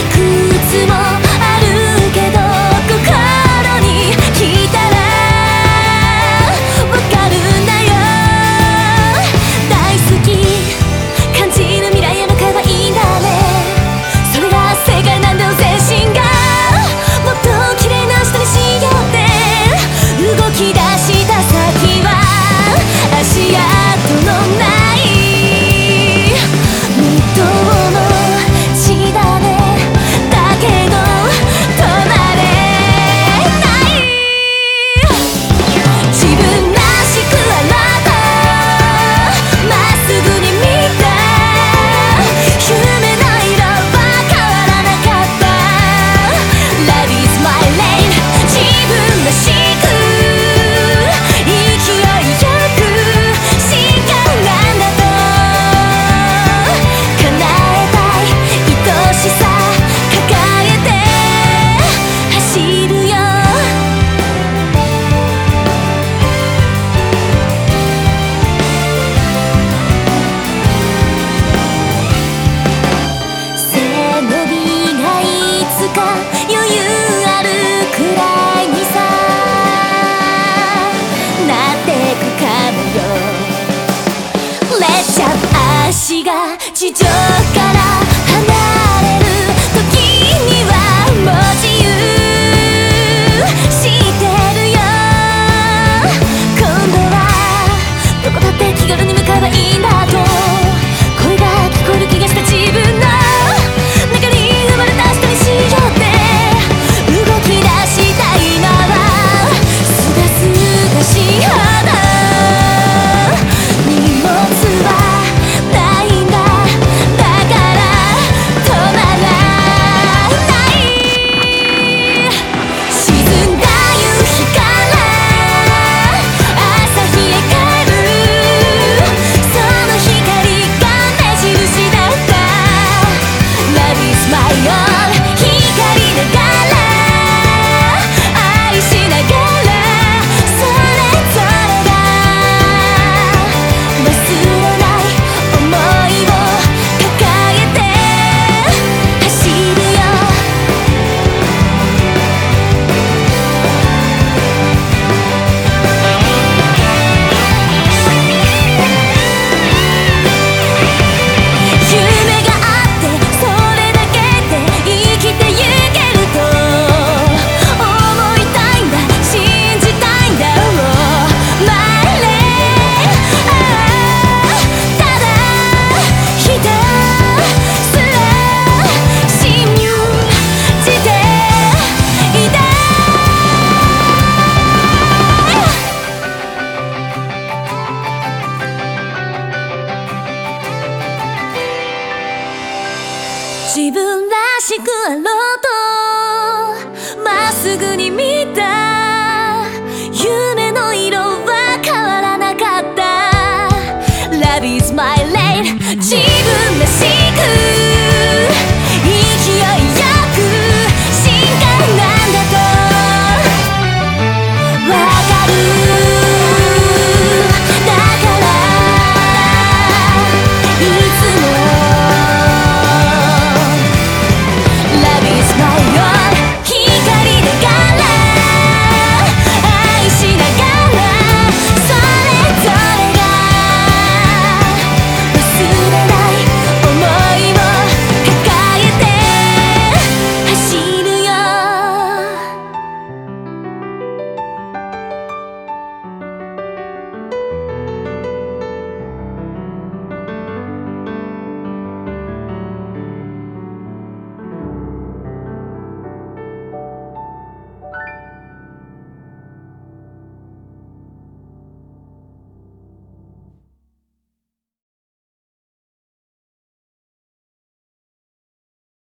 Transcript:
いくつもー足が地上から離れ自分らしくあろうと。まっすぐに見た。夢の色は変わらなかった。Love is my lane